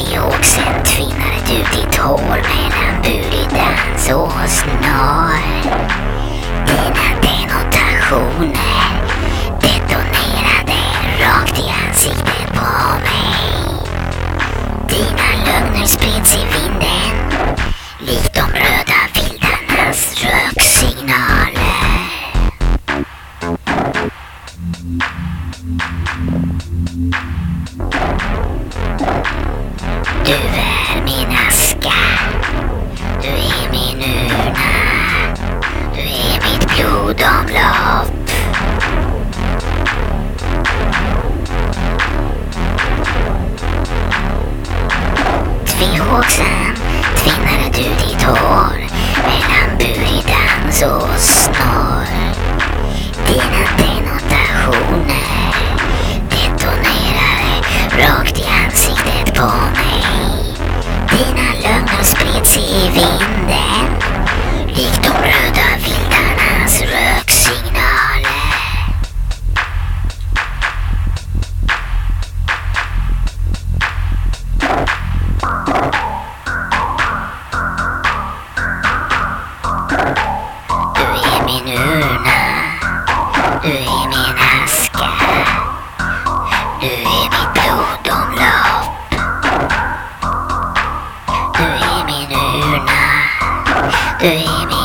och sen tvinnade du ditt hår mellan buridans och snar. Dina denotationer detonerade rakt i ansiktet på mig. Dina lögner spreds i vinden Du är min aska. Du är min urna. Du är mitt blodomlopp. Tvehågsen tvinnade du ditt hår mellan burig dans är min urna. Du är min aska. Du är mitt blodomlopp. Du är min urna. Du är min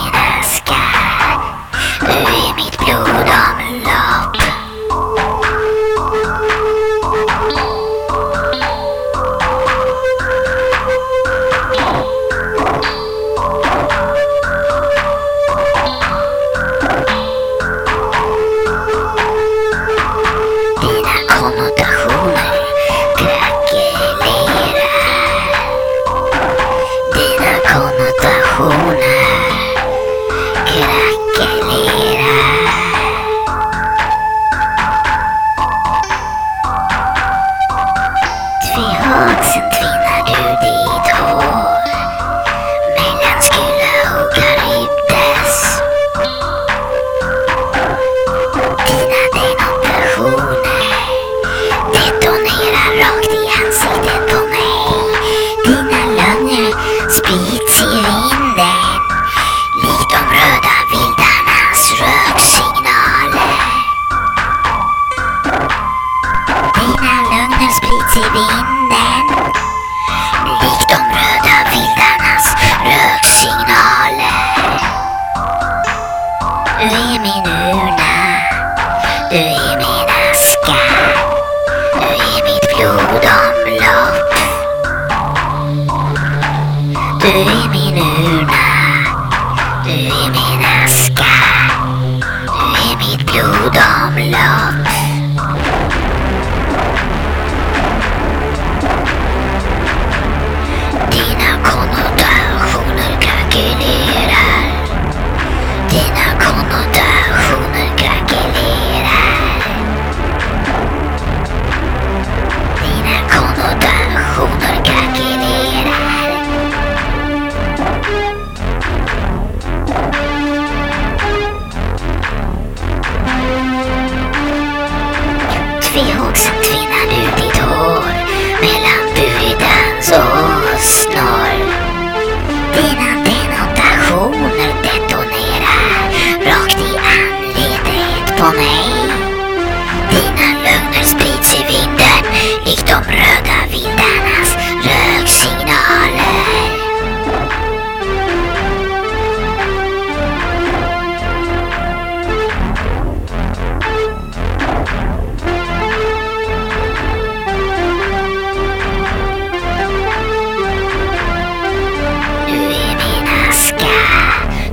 konnotationer krackelerar. Tvehågsen tvinnar är Tvehågsen tvinnar du ditt hår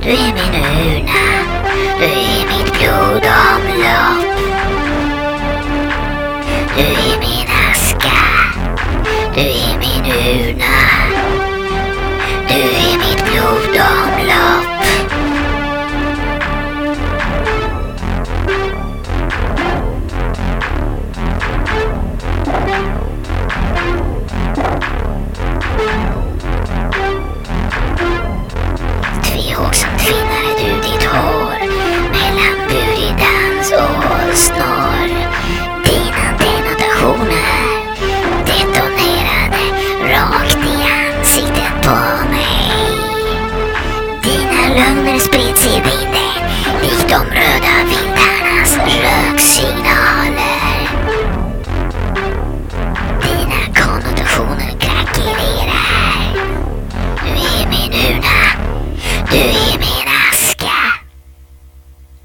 du är min urna, du är mitt. Du är